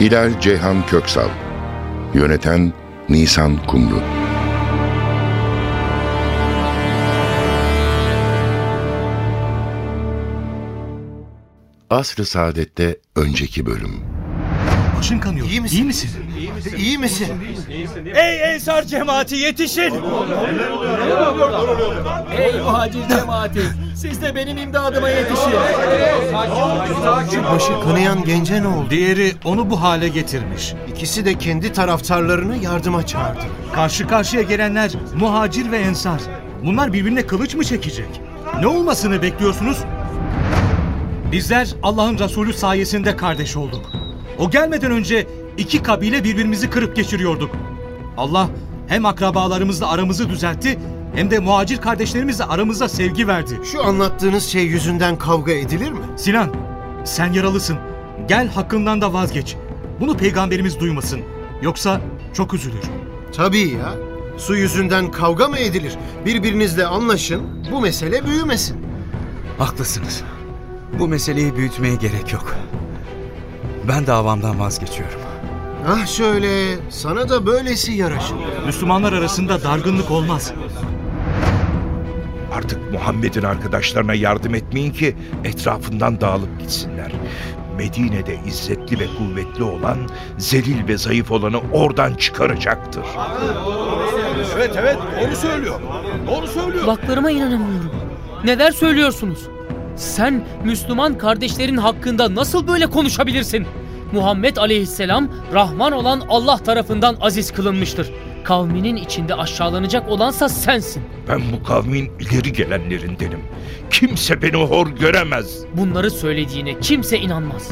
Hilal Ceyhan Köksal. Yöneten Nisan Kumru. Asr-ı Saadet'te önceki bölüm Başın kanıyor. İyi misin? İyi misin? İyi misin? Ey Ensar cemaati yetişin! Ey muhacir cemaati! Siz de benim imdadıma yetişin! Şu başı kanayan gence ne oldu? Diğeri onu bu hale getirmiş. İkisi de kendi taraftarlarını yardıma çağırdı. Karşı karşıya gelenler muhacir ve ensar. Bunlar birbirine kılıç mı çekecek? Ne olmasını bekliyorsunuz? Bizler Allah'ın Resulü sayesinde kardeş olduk. O gelmeden önce iki kabile birbirimizi kırıp geçiriyorduk. Allah hem akrabalarımızla aramızı düzeltti hem de muhacir kardeşlerimizle aramıza sevgi verdi. Şu anlattığınız şey yüzünden kavga edilir mi? Sinan, sen yaralısın. Gel hakkından da vazgeç. Bunu peygamberimiz duymasın. Yoksa çok üzülür. Tabii ya. Su yüzünden kavga mı edilir? Birbirinizle anlaşın, bu mesele büyümesin. Haklısınız. Bu meseleyi büyütmeye gerek yok. Ben davamdan vazgeçiyorum. Ah şöyle, sana da böylesi yaraşır. Müslümanlar arasında dargınlık olmaz. Artık Muhammed'in arkadaşlarına yardım etmeyin ki etrafından dağılıp gitsinler. Medine'de izzetli ve kuvvetli olan, zelil ve zayıf olanı oradan çıkaracaktır. Evet evet doğru söylüyor. Doğru söylüyor. Kulaklarıma inanamıyorum. Neler söylüyorsunuz? Sen Müslüman kardeşlerin hakkında nasıl böyle konuşabilirsin? Muhammed aleyhisselam Rahman olan Allah tarafından aziz kılınmıştır. Kavminin içinde aşağılanacak olansa sensin. Ben bu kavmin ileri gelenlerindenim. Kimse beni hor göremez. Bunları söylediğine kimse inanmaz.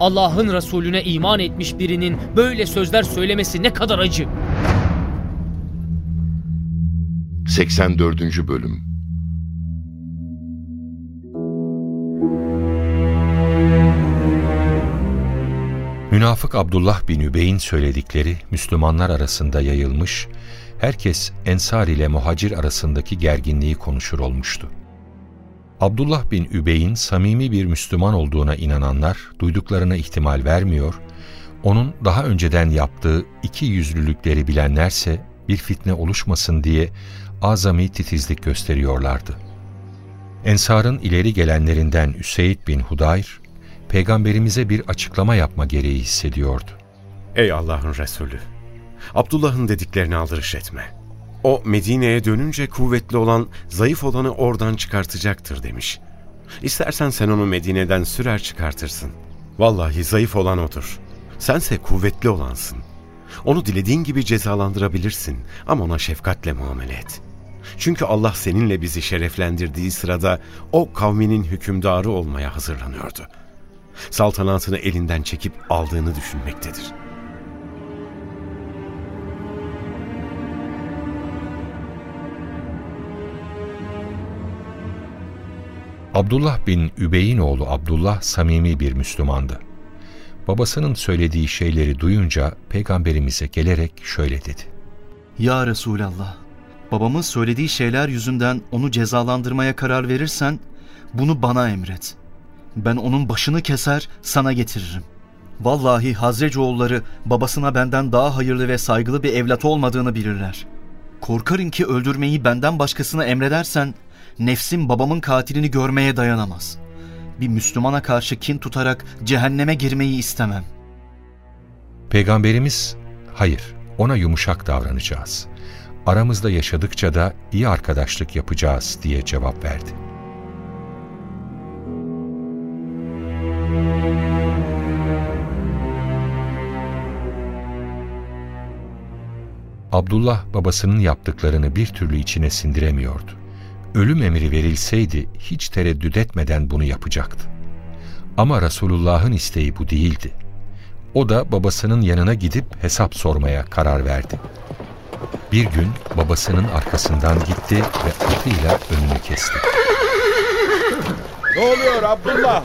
Allah'ın Resulüne iman etmiş birinin böyle sözler söylemesi ne kadar acı. 84. Bölüm Münafık Abdullah bin Übey'in söyledikleri Müslümanlar arasında yayılmış, herkes Ensar ile Muhacir arasındaki gerginliği konuşur olmuştu. Abdullah bin Übey'in samimi bir Müslüman olduğuna inananlar duyduklarına ihtimal vermiyor, onun daha önceden yaptığı iki yüzlülükleri bilenlerse bir fitne oluşmasın diye azami titizlik gösteriyorlardı. Ensar'ın ileri gelenlerinden Üseyd bin Hudayr, peygamberimize bir açıklama yapma gereği hissediyordu. Ey Allah'ın Resulü! Abdullah'ın dediklerini aldırış etme. O Medine'ye dönünce kuvvetli olan, zayıf olanı oradan çıkartacaktır demiş. İstersen sen onu Medine'den sürer çıkartırsın. Vallahi zayıf olan odur. Sense kuvvetli olansın. Onu dilediğin gibi cezalandırabilirsin ama ona şefkatle muamele et. Çünkü Allah seninle bizi şereflendirdiği sırada o kavminin hükümdarı olmaya hazırlanıyordu. Saltanatını elinden çekip aldığını düşünmektedir. Abdullah bin Übey'in oğlu Abdullah samimi bir Müslümandı. Babasının söylediği şeyleri duyunca peygamberimize gelerek şöyle dedi. Ya Resulallah, babamın söylediği şeyler yüzünden onu cezalandırmaya karar verirsen bunu bana emret. Ben onun başını keser sana getiririm. Vallahi Hazrecoğulları babasına benden daha hayırlı ve saygılı bir evlat olmadığını bilirler. Korkarım ki öldürmeyi benden başkasına emredersen nefsim babamın katilini görmeye dayanamaz. Bir Müslümana karşı kin tutarak cehenneme girmeyi istemem. Peygamberimiz, hayır ona yumuşak davranacağız. Aramızda yaşadıkça da iyi arkadaşlık yapacağız diye cevap verdi. Abdullah babasının yaptıklarını bir türlü içine sindiremiyordu. Ölüm emri verilseydi hiç tereddüt etmeden bunu yapacaktı. Ama Resulullah'ın isteği bu değildi. O da babasının yanına gidip hesap sormaya karar verdi. Bir gün babasının arkasından gitti ve atıyla önünü kesti. Ne oluyor Abdullah?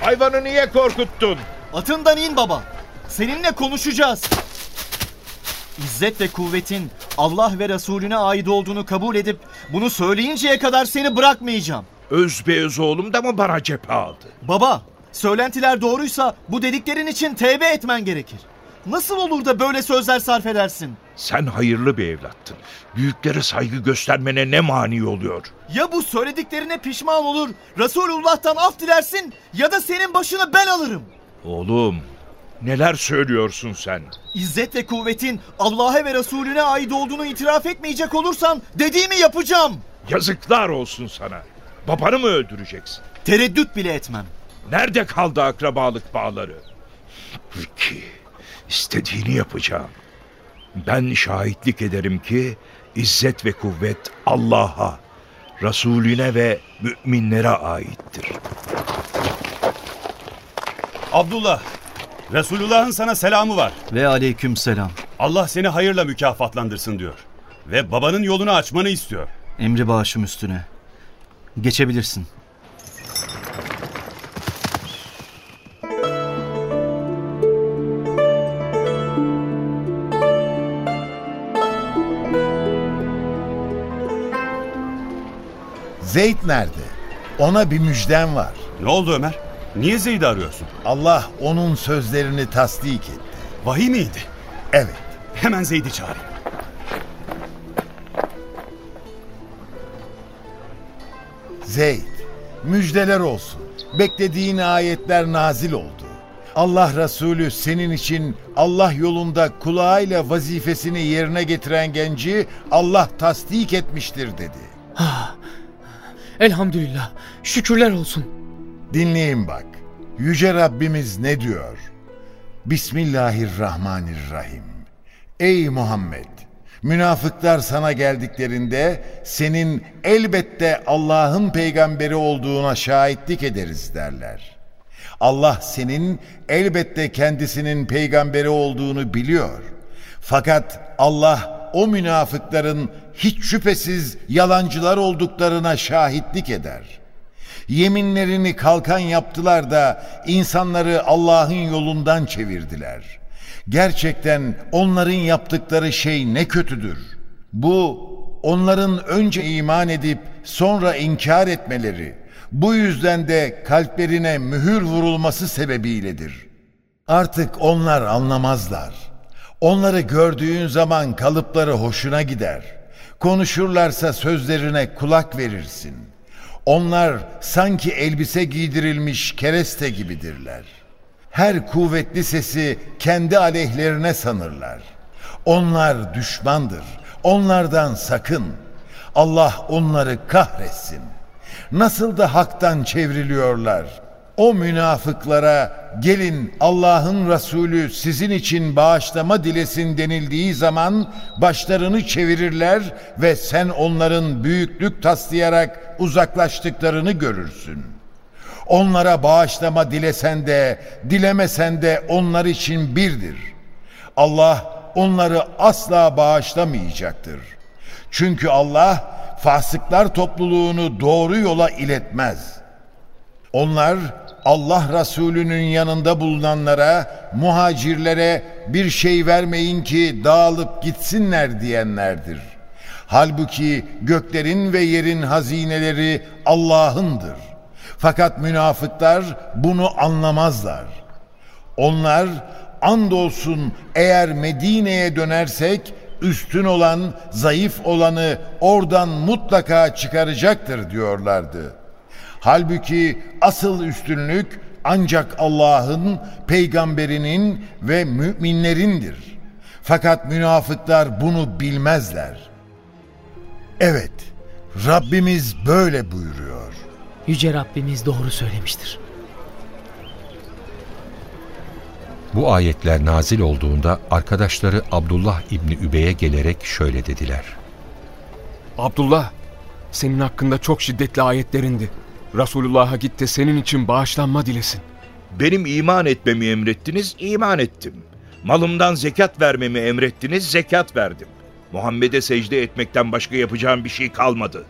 Hayvanı niye korkuttun? Atından in baba. Seninle konuşacağız. İzzet ve kuvvetin Allah ve Resulüne ait olduğunu kabul edip bunu söyleyinceye kadar seni bırakmayacağım. Özbeöz oğlum da mı bana cephe aldı? Baba, söylentiler doğruysa bu dediklerin için tevbe etmen gerekir. Nasıl olur da böyle sözler sarf edersin? Sen hayırlı bir evlattın. Büyüklere saygı göstermene ne mani oluyor? Ya bu söylediklerine pişman olur, Resulullah'tan af dilersin ya da senin başını ben alırım. Oğlum, neler söylüyorsun sen? İzzet ve kuvvetin Allah'a ve Resulüne ait olduğunu itiraf etmeyecek olursan dediğimi yapacağım. Yazıklar olsun sana. Babanı mı öldüreceksin? Tereddüt bile etmem. Nerede kaldı akrabalık bağları? Peki, istediğini yapacağım. Ben şahitlik ederim ki İzzet ve kuvvet Allah'a, Resulüne ve müminlere aittir. Abdullah, Resulullah'ın sana selamı var. Ve aleyküm selam. Allah seni hayırla mükafatlandırsın diyor. Ve babanın yolunu açmanı istiyor. Emri bağışım üstüne. Geçebilirsin. Zeyd nerede? Ona bir müjdem var. Ne oldu Ömer? Niye Zeyd'i arıyorsun? Allah onun sözlerini tasdik etti. Vahiy miydi? Evet. Hemen Zeyd'i çağırayım. Zeyd, müjdeler olsun. Beklediğin ayetler nazil oldu. Allah Resulü senin için Allah yolunda kulağıyla vazifesini yerine getiren genci Allah tasdik etmiştir dedi. Elhamdülillah. Şükürler olsun. Dinleyin bak. Yüce Rabbimiz ne diyor? Bismillahirrahmanirrahim. Ey Muhammed! Münafıklar sana geldiklerinde senin elbette Allah'ın peygamberi olduğuna şahitlik ederiz derler. Allah senin elbette kendisinin peygamberi olduğunu biliyor. Fakat Allah o münafıkların hiç şüphesiz yalancılar olduklarına şahitlik eder. Yeminlerini kalkan yaptılar da insanları Allah'ın yolundan çevirdiler. Gerçekten onların yaptıkları şey ne kötüdür. Bu onların önce iman edip sonra inkar etmeleri, bu yüzden de kalplerine mühür vurulması sebebiyledir. Artık onlar anlamazlar. Onları gördüğün zaman kalıpları hoşuna gider. Konuşurlarsa sözlerine kulak verirsin. Onlar sanki elbise giydirilmiş kereste gibidirler. Her kuvvetli sesi kendi aleyhlerine sanırlar. Onlar düşmandır. Onlardan sakın. Allah onları kahretsin. Nasıl da haktan çevriliyorlar. O münafıklara gelin Allah'ın Resulü sizin için bağışlama dilesin denildiği zaman başlarını çevirirler ve sen onların büyüklük taslayarak uzaklaştıklarını görürsün. Onlara bağışlama dilesen de dilemesen de onlar için birdir. Allah onları asla bağışlamayacaktır. Çünkü Allah fasıklar topluluğunu doğru yola iletmez. Onlar Allah Resulü'nün yanında bulunanlara, muhacirlere bir şey vermeyin ki dağılıp gitsinler diyenlerdir. Halbuki göklerin ve yerin hazineleri Allah'ındır. Fakat münafıklar bunu anlamazlar. Onlar andolsun eğer Medine'ye dönersek üstün olan, zayıf olanı oradan mutlaka çıkaracaktır diyorlardı. Halbuki asıl üstünlük ancak Allah'ın, peygamberinin ve müminlerindir. Fakat münafıklar bunu bilmezler. Evet, Rabbimiz böyle buyuruyor. Yüce Rabbimiz doğru söylemiştir. Bu ayetler nazil olduğunda arkadaşları Abdullah İbni Übey'e gelerek şöyle dediler. Abdullah, senin hakkında çok şiddetli ayetlerindi. Resulullah'a git de senin için bağışlanma dilesin. Benim iman etmemi emrettiniz, iman ettim. Malımdan zekat vermemi emrettiniz, zekat verdim. Muhammed'e secde etmekten başka yapacağım bir şey kalmadı.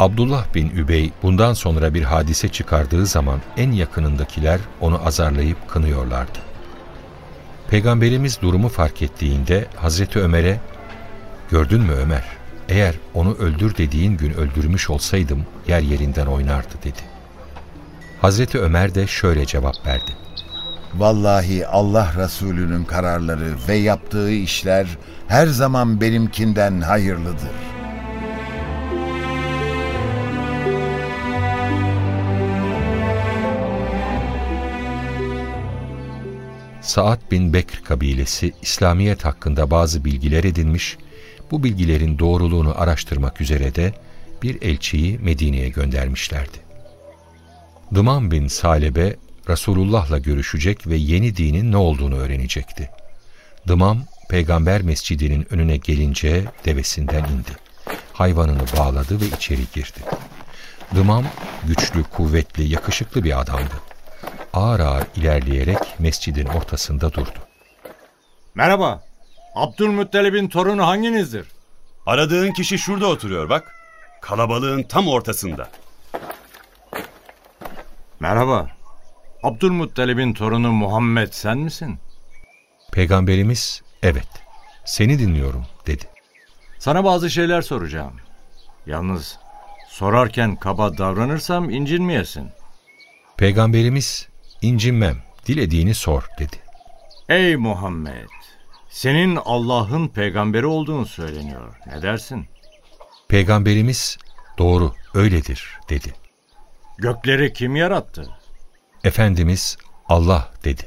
Abdullah bin Übey bundan sonra bir hadise çıkardığı zaman en yakınındakiler onu azarlayıp kınıyorlardı. Peygamberimiz durumu fark ettiğinde Hazreti Ömer'e ''Gördün mü Ömer, eğer onu öldür dediğin gün öldürmüş olsaydım yer yerinden oynardı.'' dedi. Hazreti Ömer de şöyle cevap verdi. Vallahi Allah Resulü'nün kararları ve yaptığı işler her zaman benimkinden hayırlıdır. Saad bin Bekr kabilesi İslamiyet hakkında bazı bilgiler edinmiş, bu bilgilerin doğruluğunu araştırmak üzere de bir elçiyi Medine'ye göndermişlerdi. Dıman bin Salebe Resulullah'la görüşecek ve yeni dinin ne olduğunu öğrenecekti. Dımam, peygamber mescidinin önüne gelince devesinden indi. Hayvanını bağladı ve içeri girdi. Dımam, güçlü, kuvvetli, yakışıklı bir adamdı. Ağır ağır ilerleyerek mescidin ortasında durdu. Merhaba, Abdülmuttalib'in torunu hanginizdir? Aradığın kişi şurada oturuyor bak. Kalabalığın tam ortasında. Merhaba, Abdülmuttalib'in torunu Muhammed sen misin? Peygamberimiz, evet, seni dinliyorum dedi. Sana bazı şeyler soracağım. Yalnız sorarken kaba davranırsam incinmeyesin. Peygamberimiz, incinmem, dilediğini sor dedi. Ey Muhammed, senin Allah'ın peygamberi olduğunu söyleniyor. Ne dersin? Peygamberimiz, doğru, öyledir dedi. Gökleri kim yarattı? Efendimiz Allah dedi.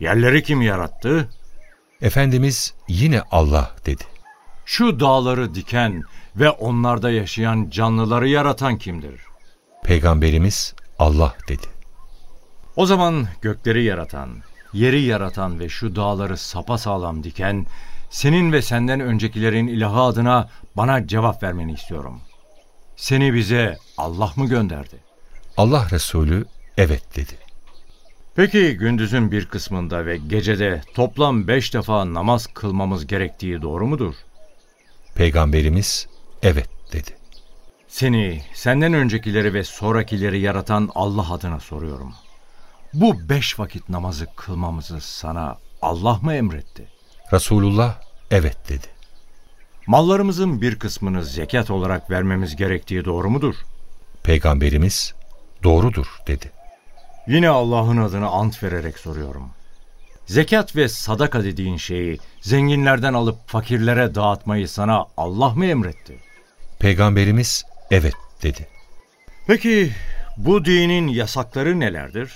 Yerleri kim yarattı? Efendimiz yine Allah dedi. Şu dağları diken ve onlarda yaşayan canlıları yaratan kimdir? Peygamberimiz Allah dedi. O zaman gökleri yaratan, yeri yaratan ve şu dağları sapasağlam diken, senin ve senden öncekilerin ilahı adına bana cevap vermeni istiyorum. Seni bize Allah mı gönderdi? Allah Resulü evet dedi. Peki gündüzün bir kısmında ve gecede toplam beş defa namaz kılmamız gerektiği doğru mudur? Peygamberimiz evet dedi. Seni, senden öncekileri ve sonrakileri yaratan Allah adına soruyorum. Bu beş vakit namazı kılmamızı sana Allah mı emretti? Resulullah evet dedi. Mallarımızın bir kısmını zekat olarak vermemiz gerektiği doğru mudur? Peygamberimiz doğrudur dedi. Yine Allah'ın adına ant vererek soruyorum. Zekat ve sadaka dediğin şeyi zenginlerden alıp fakirlere dağıtmayı sana Allah mı emretti? Peygamberimiz evet dedi. Peki bu dinin yasakları nelerdir?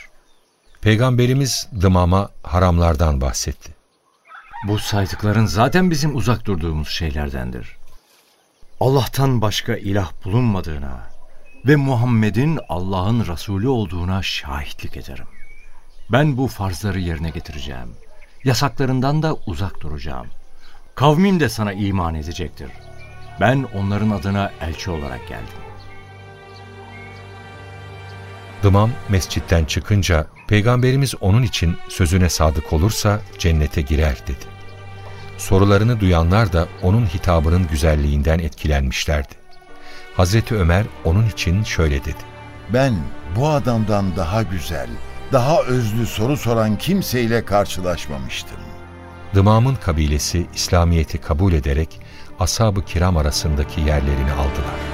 Peygamberimiz dımama haramlardan bahsetti. Bu saydıkların zaten bizim uzak durduğumuz şeylerdendir. Allah'tan başka ilah bulunmadığına ve Muhammed'in Allah'ın Resulü olduğuna şahitlik ederim. Ben bu farzları yerine getireceğim. Yasaklarından da uzak duracağım. Kavmim de sana iman edecektir. Ben onların adına elçi olarak geldim. Dımam mescitten çıkınca Peygamberimiz onun için sözüne sadık olursa cennete girer dedi. Sorularını duyanlar da onun hitabının güzelliğinden etkilenmişlerdi. Hazreti Ömer onun için şöyle dedi. Ben bu adamdan daha güzel, daha özlü soru soran kimseyle karşılaşmamıştım. Dımam'ın kabilesi İslamiyet'i kabul ederek ashab-ı kiram arasındaki yerlerini aldılar.